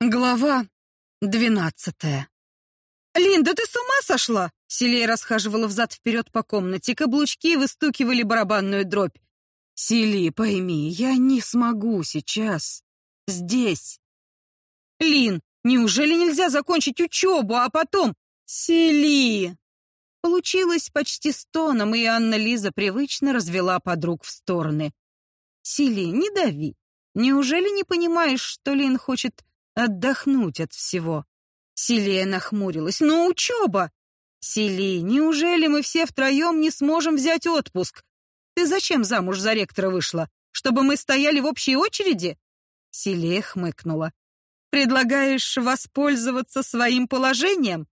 Глава двенадцатая. «Линда, ты с ума сошла?» Селия расхаживала взад-вперед по комнате, каблучки выстукивали барабанную дробь. «Сели, пойми, я не смогу сейчас. Здесь». «Лин, неужели нельзя закончить учебу, а потом...» «Сели!» Получилось почти стоном, и Анна-Лиза привычно развела подруг в стороны. «Сели, не дави. Неужели не понимаешь, что Лин хочет отдохнуть от всего. Силия нахмурилась. «Но учеба!» «Сили, неужели мы все втроем не сможем взять отпуск? Ты зачем замуж за ректора вышла? Чтобы мы стояли в общей очереди?» Силия хмыкнула. «Предлагаешь воспользоваться своим положением?»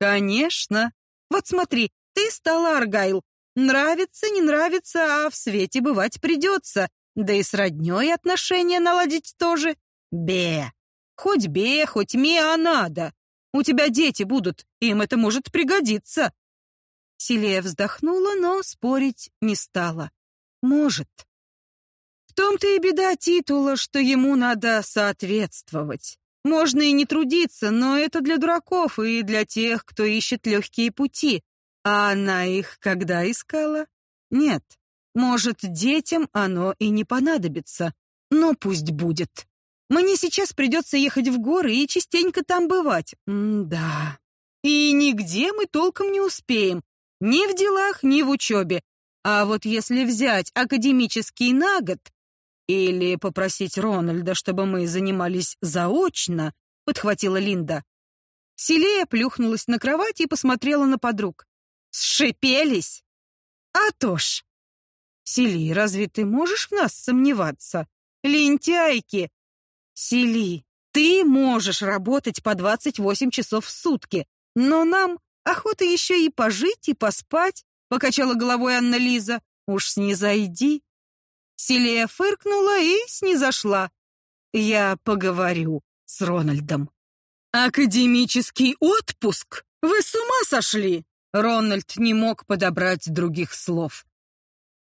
«Конечно. Вот смотри, ты стала Аргайл. Нравится, не нравится, а в свете бывать придется. Да и с роднёй отношения наладить тоже. Бе!» Хоть бе, хоть ме, а надо. У тебя дети будут, им это может пригодиться. Селия вздохнула, но спорить не стала. Может. В том-то и беда титула, что ему надо соответствовать. Можно и не трудиться, но это для дураков и для тех, кто ищет легкие пути. А она их когда искала? Нет. Может, детям оно и не понадобится, но пусть будет. Мне сейчас придется ехать в горы и частенько там бывать. М-да. И нигде мы толком не успеем. Ни в делах, ни в учебе. А вот если взять академический на год или попросить Рональда, чтобы мы занимались заочно, подхватила Линда. Селея плюхнулась на кровать и посмотрела на подруг. Сшипелись? А то ж. Сели, разве ты можешь в нас сомневаться? Лентяйки, Сели, ты можешь работать по 28 часов в сутки, но нам охота еще и пожить, и поспать, покачала головой Анна-Лиза. Уж снизойди. Селия фыркнула и снизошла. Я поговорю с Рональдом. Академический отпуск? Вы с ума сошли? Рональд не мог подобрать других слов.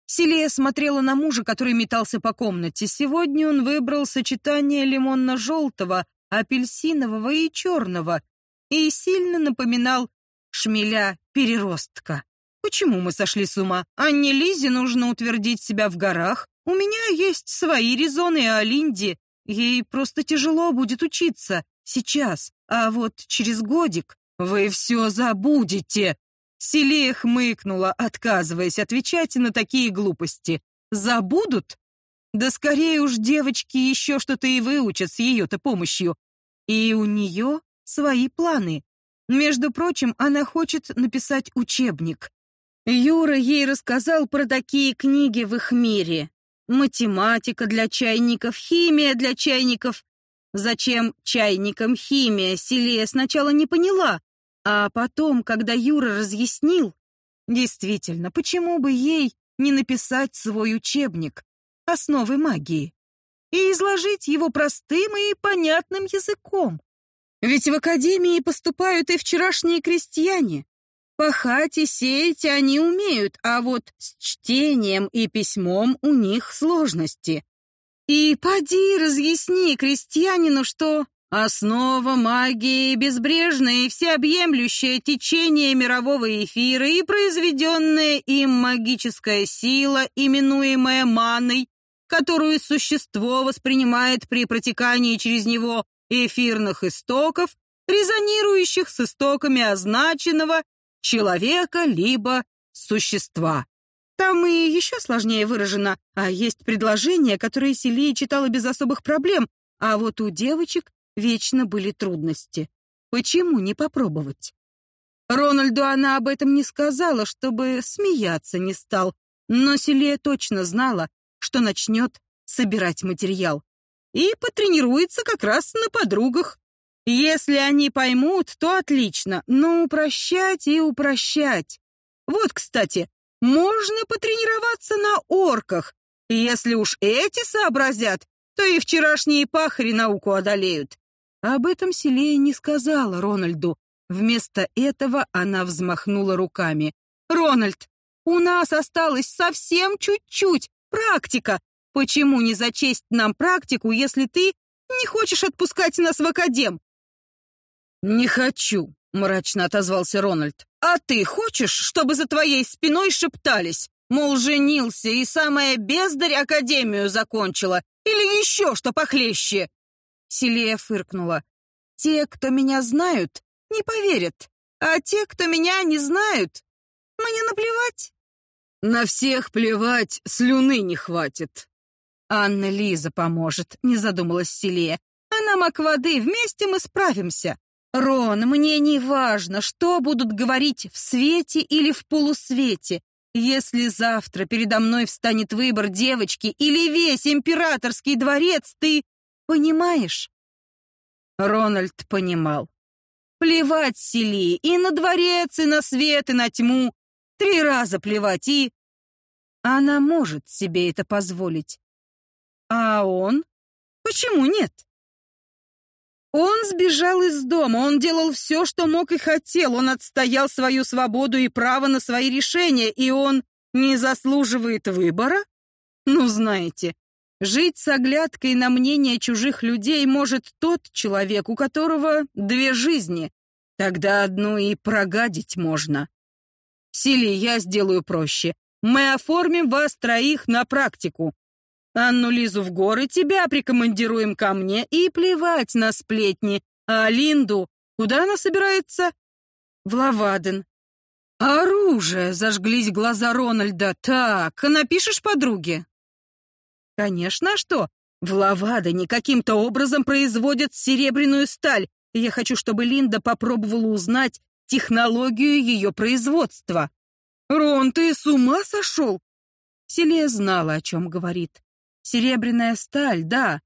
Селия смотрела на мужа, который метался по комнате. Сегодня он выбрал сочетание лимонно-желтого, апельсинового и черного и сильно напоминал шмеля-переростка. Почему мы сошли с ума? Анне Лизе нужно утвердить себя в горах. У меня есть свои резоны, а Линде ей просто тяжело будет учиться сейчас. А вот через годик вы все забудете, Селия хмыкнула, отказываясь отвечать на такие глупости. Забудут? Да скорее уж девочки еще что-то и выучат с ее-то помощью. И у нее свои планы. Между прочим, она хочет написать учебник. Юра ей рассказал про такие книги в их мире. Математика для чайников, химия для чайников. Зачем чайникам химия, Селия сначала не поняла, а потом, когда Юра разъяснил, действительно, почему бы ей не написать свой учебник «Основы магии» и изложить его простым и понятным языком? Ведь в академии поступают и вчерашние крестьяне. Пахать и сеять они умеют, а вот с чтением и письмом у них сложности. И поди разъясни крестьянину, что Основа магии — безбрежное и всеобъемлющее течение мирового эфира и произведенная им магическая сила, именуемая маной, которую существо воспринимает при протекании через него эфирных истоков, резонирующих с истоками означенного человека либо существа. Там и еще сложнее выражено, а есть предложения, которые Селия читала без особых проблем, а вот у девочек вечно были трудности. Почему не попробовать? Рональду она об этом не сказала, чтобы смеяться не стал, но Селия точно знала, что начнет собирать материал. И потренируется как раз на подругах. Если они поймут, то отлично, но упрощать и упрощать. Вот, кстати, можно потренироваться на орках. Если уж эти сообразят, то и вчерашние пахари науку одолеют. Об этом Селея не сказала Рональду, Вместо этого она взмахнула руками. «Рональд, у нас осталось совсем чуть-чуть. Практика. Почему не зачесть нам практику, если ты не хочешь отпускать нас в академ?» «Не хочу», — мрачно отозвался Рональд. «А ты хочешь, чтобы за твоей спиной шептались? Мол, женился и самая бездарь академию закончила? Или еще что похлеще?» Селия фыркнула. «Те, кто меня знают, не поверят. А те, кто меня не знают, мне наплевать». «На всех плевать, слюны не хватит». «Анна Лиза поможет», — не задумалась Селия. «А нам аквады, вместе мы справимся». «Рон, мне не важно, что будут говорить в свете или в полусвете. Если завтра передо мной встанет выбор девочки или весь императорский дворец, ты понимаешь?» Рональд понимал. Плевать Селии и на дворец, и на свет, и на тьму. Три раза плевать, и... Она может себе это позволить. А он? Почему нет? Он сбежал из дома, он делал все, что мог и хотел, он отстоял свою свободу и право на свои решения, и он не заслуживает выбора? Ну, знаете, жить с оглядкой на мнение чужих людей может тот человек, у которого две жизни. Тогда одну и прогадить можно. Сили, я сделаю проще. Мы оформим вас троих на практику. Анну Лизу в горы, тебя прикомандируем ко мне и плевать на сплетни. А Линду, куда она собирается? В Лаваден. Оружие, зажглись глаза Рональда. Так, напишешь подруге? Конечно, а что? В Лавадене каким-то образом производят серебряную сталь. Я хочу, чтобы Линда попробовала узнать технологию ее производства. Рон, ты с ума сошел? Селия знала, о чем говорит. Серебряная сталь, да.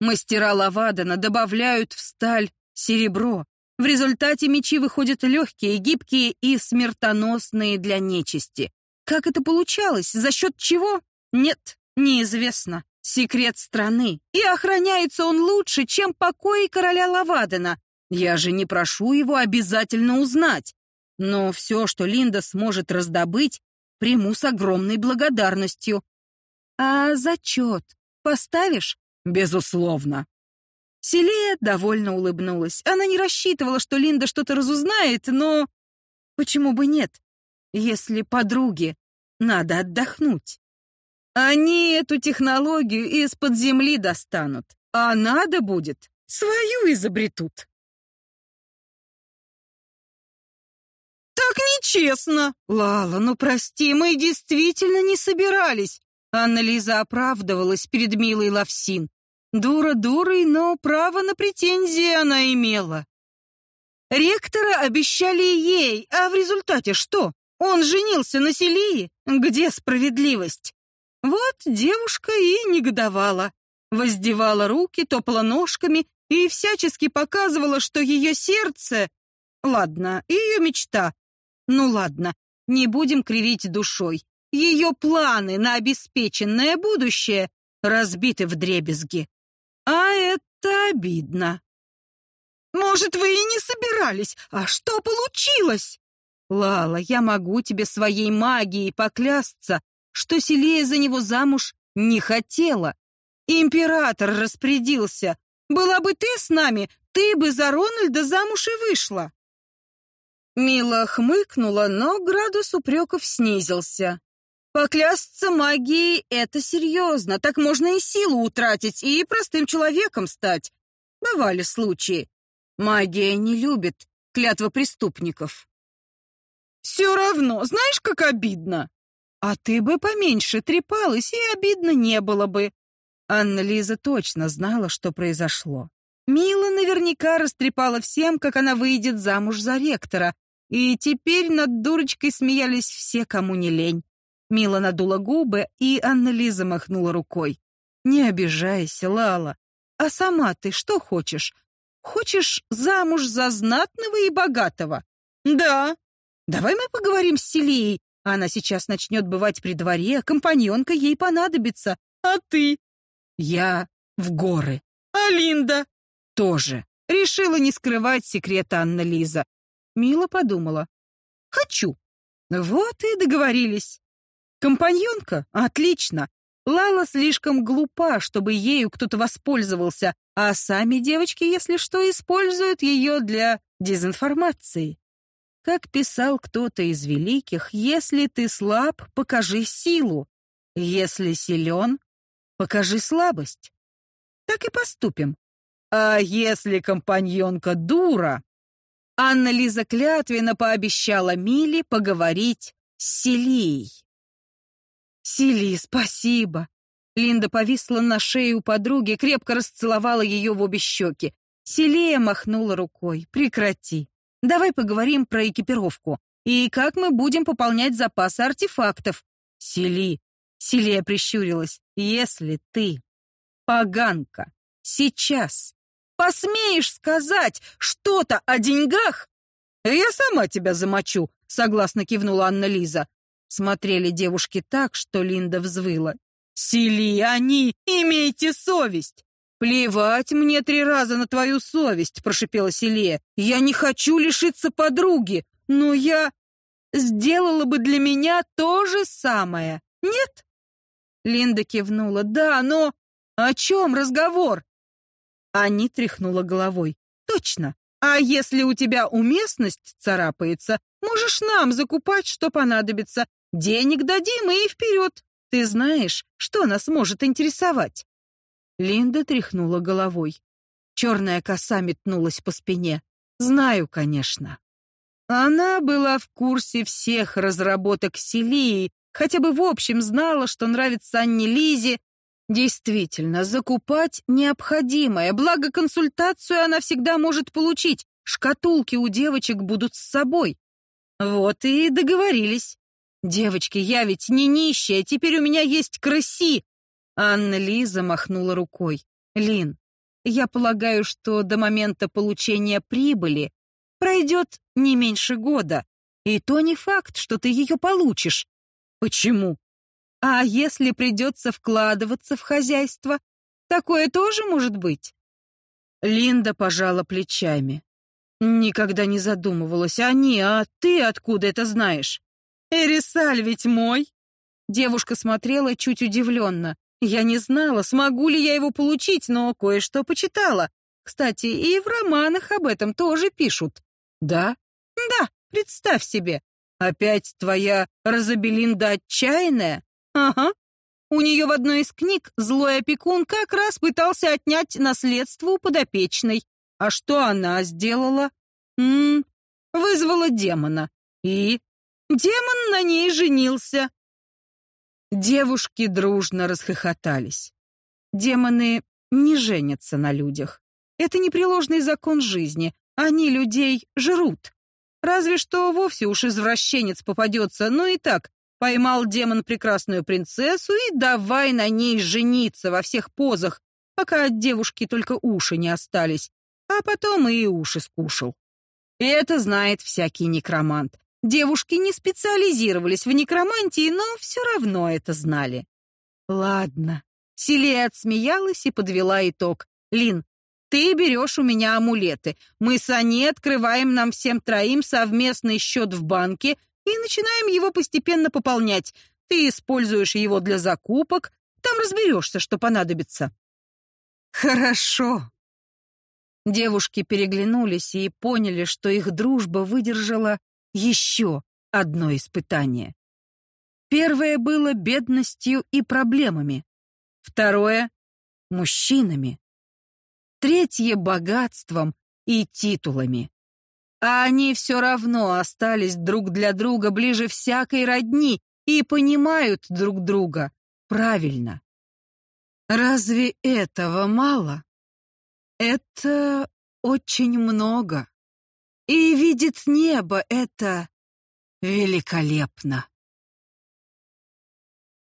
Мастера Лавадана добавляют в сталь серебро. В результате мечи выходят легкие, гибкие и смертоносные для нечисти. Как это получалось? За счет чего? Нет, неизвестно. Секрет страны. И охраняется он лучше, чем покои короля Лавадена. Я же не прошу его обязательно узнать. Но все, что Линда сможет раздобыть, приму с огромной благодарностью. А зачет поставишь? Безусловно. Селия довольно улыбнулась. Она не рассчитывала, что Линда что-то разузнает, но... Почему бы нет, если подруге надо отдохнуть? Они эту технологию из-под земли достанут, а надо будет, свою изобретут. «Так нечестно!» «Лала, ну прости, мы действительно не собирались. Анна-Лиза оправдывалась перед милой Лавсин. Дура дурой, но право на претензии она имела. Ректора обещали ей, а в результате что? Он женился на Селии? Где справедливость? Вот девушка и негодовала. Воздевала руки, топала ножками и всячески показывала, что ее сердце... Ладно, ее мечта. Ну ладно, не будем кривить душой. Ее планы на обеспеченное будущее разбиты в дребезги. А это обидно. Может, вы и не собирались, а что получилось? Лала, я могу тебе своей магией поклясться, что Селия за него замуж не хотела. Император распорядился. Была бы ты с нами, ты бы за Рональда замуж и вышла. Мила хмыкнула, но градус упреков снизился. Поклясться магией — это серьезно. Так можно и силу утратить, и простым человеком стать. Бывали случаи. Магия не любит клятва преступников. Все равно, знаешь, как обидно? А ты бы поменьше трепалась, и обидно не было бы. Анна-Лиза точно знала, что произошло. Мила наверняка растрепала всем, как она выйдет замуж за ректора, и теперь над дурочкой смеялись все, кому не лень. Мила надула губы, и Анна-Лиза махнула рукой. «Не обижайся, Лала. А сама ты что хочешь? Хочешь замуж за знатного и богатого?» «Да». «Давай мы поговорим с Селией. Она сейчас начнет бывать при дворе, компаньонка ей понадобится. А ты?» «Я в горы». «А Линда?» «Тоже». Решила не скрывать секрета Анна-Лиза. Мила подумала. Хочу. Вот и договорились. Компаньонка? Отлично. Лала слишком глупа, чтобы ею кто-то воспользовался, а сами девочки, если что, используют ее для дезинформации. Как писал кто-то из великих, если ты слаб, покажи силу. Если силен, покажи слабость. Так и поступим. А если компаньонка дура? Анна-Лиза клятвенно пообещала Миле поговорить с Селией. «Сели, спасибо!» Линда повисла на шее у подруги, крепко расцеловала ее в обе щеки. Селия махнула рукой. «Прекрати. Давай поговорим про экипировку. И как мы будем пополнять запасы артефактов?» «Сели!» Селия прищурилась. «Если ты, поганка, сейчас посмеешь сказать что-то о деньгах, я сама тебя замочу», согласно кивнула Анна-Лиза. Смотрели девушки так, что Линда взвыла. «Сели они! Имейте совесть!» «Плевать мне три раза на твою совесть», — прошипела Селия. «Я не хочу лишиться подруги, но я сделала бы для меня то же самое, нет?» Линда кивнула. «Да, но о чем разговор?» Ани тряхнула головой. «Точно. А если у тебя уместность царапается, можешь нам закупать, что понадобится. Денег дадим и вперед. Ты знаешь, что нас может интересовать?» Линда тряхнула головой. Черная коса метнулась по спине. «Знаю, конечно». Она была в курсе всех разработок Селии, хотя бы в общем знала, что нравится Анне Лизе. Действительно, закупать необходимое, благо консультацию она всегда может получить. Шкатулки у девочек будут с собой. Вот и договорились. Девочки, я ведь не нищая, теперь у меня есть крыси. Анна Лиза махнула рукой. Лин, я полагаю, что до момента получения прибыли пройдет не меньше года. И то не факт, что ты ее получишь. Почему? А если придется вкладываться в хозяйство, такое тоже может быть? Линда пожала плечами. Никогда не задумывалась. Они, а ты откуда это знаешь? Эрисаль ведь мой. Девушка смотрела чуть удивленно. Я не знала, смогу ли я его получить, но кое-что почитала. Кстати, и в романах об этом тоже пишут. Да? Да, представь себе. Опять твоя Розабелинда отчаянная? Ага. У нее в одной из книг злой опекун как раз пытался отнять наследство у подопечной. А что она сделала? М вызвала демона. И демон на ней женился. Девушки дружно расхохотались. Демоны не женятся на людях. Это непреложный закон жизни. Они людей жрут. Разве что вовсе уж извращенец попадется, но и так поймал демон прекрасную принцессу и давай на ней жениться во всех позах, пока от девушки только уши не остались, а потом и уши скушал. И это знает всякий некромант. Девушки не специализировались в некромантии, но все равно это знали. Ладно. Селия отсмеялась и подвела итог. Лин, ты берешь у меня амулеты. Мы с Ани открываем нам всем троим совместный счет в банке и начинаем его постепенно пополнять. Ты используешь его для закупок, там разберешься, что понадобится. Хорошо. Девушки переглянулись и поняли, что их дружба выдержала еще одно испытание. Первое было бедностью и проблемами. Второе — мужчинами третье — богатством и титулами. А они все равно остались друг для друга ближе всякой родни и понимают друг друга правильно. Разве этого мало? Это очень много. И видит небо это великолепно.